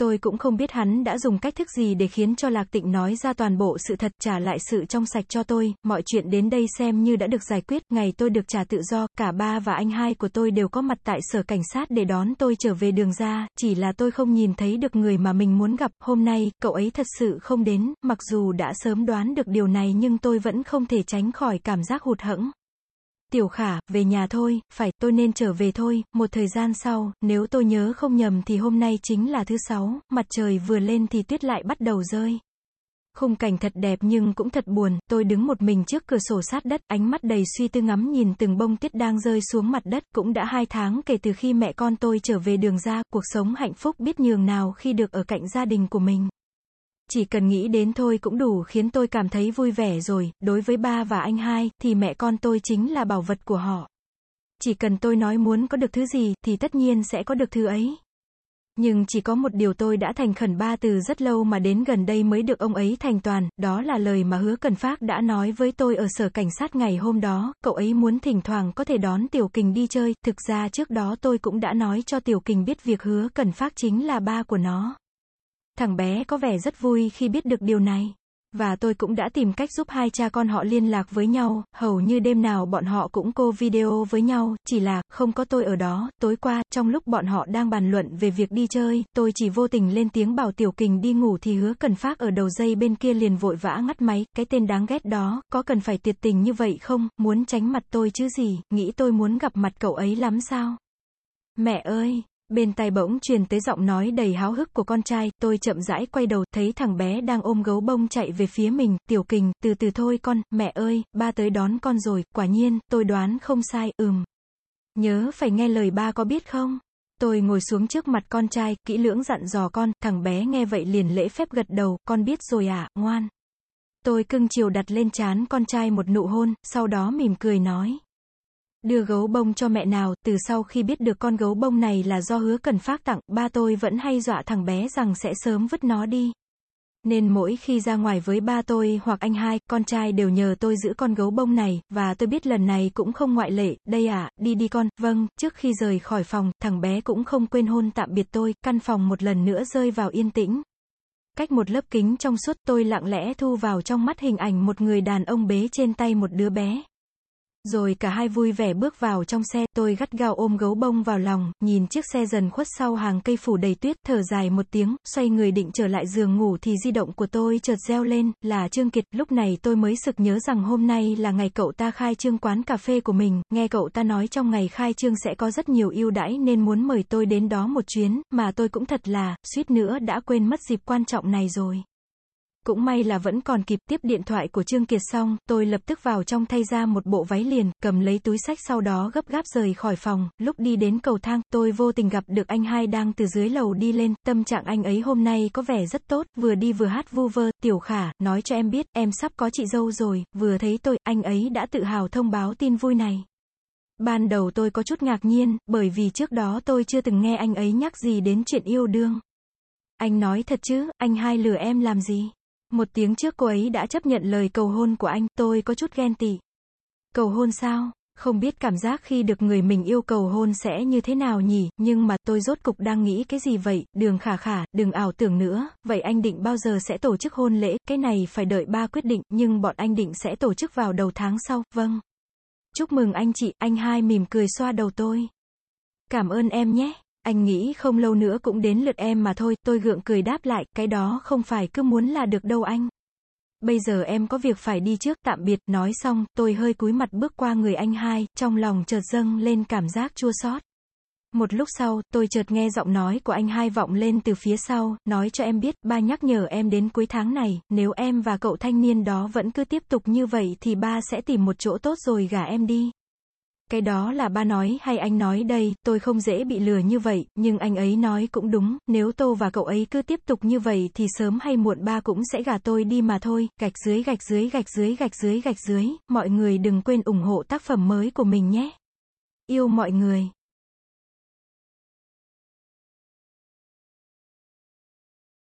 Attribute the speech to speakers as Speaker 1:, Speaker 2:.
Speaker 1: Tôi cũng không biết hắn đã dùng cách thức gì để khiến cho Lạc Tịnh nói ra toàn bộ sự thật trả lại sự trong sạch cho tôi, mọi chuyện đến đây xem như đã được giải quyết, ngày tôi được trả tự do, cả ba và anh hai của tôi đều có mặt tại sở cảnh sát để đón tôi trở về đường ra, chỉ là tôi không nhìn thấy được người mà mình muốn gặp, hôm nay, cậu ấy thật sự không đến, mặc dù đã sớm đoán được điều này nhưng tôi vẫn không thể tránh khỏi cảm giác hụt hẫng. Tiểu khả, về nhà thôi, phải, tôi nên trở về thôi, một thời gian sau, nếu tôi nhớ không nhầm thì hôm nay chính là thứ sáu, mặt trời vừa lên thì tuyết lại bắt đầu rơi. Khung cảnh thật đẹp nhưng cũng thật buồn, tôi đứng một mình trước cửa sổ sát đất, ánh mắt đầy suy tư ngắm nhìn từng bông tuyết đang rơi xuống mặt đất, cũng đã hai tháng kể từ khi mẹ con tôi trở về đường ra, cuộc sống hạnh phúc biết nhường nào khi được ở cạnh gia đình của mình. Chỉ cần nghĩ đến thôi cũng đủ khiến tôi cảm thấy vui vẻ rồi, đối với ba và anh hai, thì mẹ con tôi chính là bảo vật của họ. Chỉ cần tôi nói muốn có được thứ gì, thì tất nhiên sẽ có được thứ ấy. Nhưng chỉ có một điều tôi đã thành khẩn ba từ rất lâu mà đến gần đây mới được ông ấy thành toàn, đó là lời mà hứa cần phát đã nói với tôi ở sở cảnh sát ngày hôm đó, cậu ấy muốn thỉnh thoảng có thể đón Tiểu Kình đi chơi, thực ra trước đó tôi cũng đã nói cho Tiểu Kình biết việc hứa cần phát chính là ba của nó. Thằng bé có vẻ rất vui khi biết được điều này. Và tôi cũng đã tìm cách giúp hai cha con họ liên lạc với nhau, hầu như đêm nào bọn họ cũng cô video với nhau, chỉ là, không có tôi ở đó, tối qua, trong lúc bọn họ đang bàn luận về việc đi chơi, tôi chỉ vô tình lên tiếng bảo Tiểu Kình đi ngủ thì hứa cần phát ở đầu dây bên kia liền vội vã ngắt máy, cái tên đáng ghét đó, có cần phải tuyệt tình như vậy không, muốn tránh mặt tôi chứ gì, nghĩ tôi muốn gặp mặt cậu ấy lắm sao? Mẹ ơi! Bên tai bỗng truyền tới giọng nói đầy háo hức của con trai, tôi chậm rãi quay đầu, thấy thằng bé đang ôm gấu bông chạy về phía mình, tiểu kình, từ từ thôi con, mẹ ơi, ba tới đón con rồi, quả nhiên, tôi đoán không sai, ừm. Nhớ phải nghe lời ba có biết không? Tôi ngồi xuống trước mặt con trai, kỹ lưỡng dặn dò con, thằng bé nghe vậy liền lễ phép gật đầu, con biết rồi à, ngoan. Tôi cưng chiều đặt lên chán con trai một nụ hôn, sau đó mỉm cười nói. Đưa gấu bông cho mẹ nào, từ sau khi biết được con gấu bông này là do hứa cần phát tặng, ba tôi vẫn hay dọa thằng bé rằng sẽ sớm vứt nó đi. Nên mỗi khi ra ngoài với ba tôi hoặc anh hai, con trai đều nhờ tôi giữ con gấu bông này, và tôi biết lần này cũng không ngoại lệ, đây à, đi đi con, vâng, trước khi rời khỏi phòng, thằng bé cũng không quên hôn tạm biệt tôi, căn phòng một lần nữa rơi vào yên tĩnh. Cách một lớp kính trong suốt tôi lặng lẽ thu vào trong mắt hình ảnh một người đàn ông bế trên tay một đứa bé. Rồi cả hai vui vẻ bước vào trong xe, tôi gắt gao ôm gấu bông vào lòng, nhìn chiếc xe dần khuất sau hàng cây phủ đầy tuyết, thở dài một tiếng, xoay người định trở lại giường ngủ thì di động của tôi chợt reo lên, là Trương Kiệt, lúc này tôi mới sực nhớ rằng hôm nay là ngày cậu ta khai trương quán cà phê của mình, nghe cậu ta nói trong ngày khai trương sẽ có rất nhiều ưu đãi nên muốn mời tôi đến đó một chuyến, mà tôi cũng thật là, suýt nữa đã quên mất dịp quan trọng này rồi. Cũng may là vẫn còn kịp tiếp điện thoại của Trương Kiệt xong, tôi lập tức vào trong thay ra một bộ váy liền, cầm lấy túi sách sau đó gấp gáp rời khỏi phòng, lúc đi đến cầu thang, tôi vô tình gặp được anh hai đang từ dưới lầu đi lên, tâm trạng anh ấy hôm nay có vẻ rất tốt, vừa đi vừa hát vu vơ, tiểu khả, nói cho em biết, em sắp có chị dâu rồi, vừa thấy tôi, anh ấy đã tự hào thông báo tin vui này. Ban đầu tôi có chút ngạc nhiên, bởi vì trước đó tôi chưa từng nghe anh ấy nhắc gì đến chuyện yêu đương. Anh nói thật chứ, anh hai lừa em làm gì? Một tiếng trước cô ấy đã chấp nhận lời cầu hôn của anh, tôi có chút ghen tị. Cầu hôn sao? Không biết cảm giác khi được người mình yêu cầu hôn sẽ như thế nào nhỉ, nhưng mà tôi rốt cục đang nghĩ cái gì vậy, đường khả khả, đừng ảo tưởng nữa, vậy anh định bao giờ sẽ tổ chức hôn lễ, cái này phải đợi ba quyết định, nhưng bọn anh định sẽ tổ chức vào đầu tháng sau, vâng. Chúc mừng anh chị, anh hai mỉm cười xoa đầu tôi. Cảm ơn em nhé. Anh nghĩ không lâu nữa cũng đến lượt em mà thôi, tôi gượng cười đáp lại, cái đó không phải cứ muốn là được đâu anh. Bây giờ em có việc phải đi trước, tạm biệt, nói xong, tôi hơi cúi mặt bước qua người anh hai, trong lòng chợt dâng lên cảm giác chua xót. Một lúc sau, tôi chợt nghe giọng nói của anh hai vọng lên từ phía sau, nói cho em biết, ba nhắc nhở em đến cuối tháng này, nếu em và cậu thanh niên đó vẫn cứ tiếp tục như vậy thì ba sẽ tìm một chỗ tốt rồi gả em đi. Cái đó là ba nói hay anh nói đây, tôi không dễ bị lừa như vậy, nhưng anh ấy nói cũng đúng, nếu Tô và cậu ấy cứ tiếp tục như vậy thì sớm hay muộn ba cũng sẽ gả tôi đi mà thôi, gạch dưới gạch dưới gạch dưới gạch dưới gạch dưới, mọi người đừng quên ủng hộ tác phẩm mới của mình nhé. Yêu mọi người.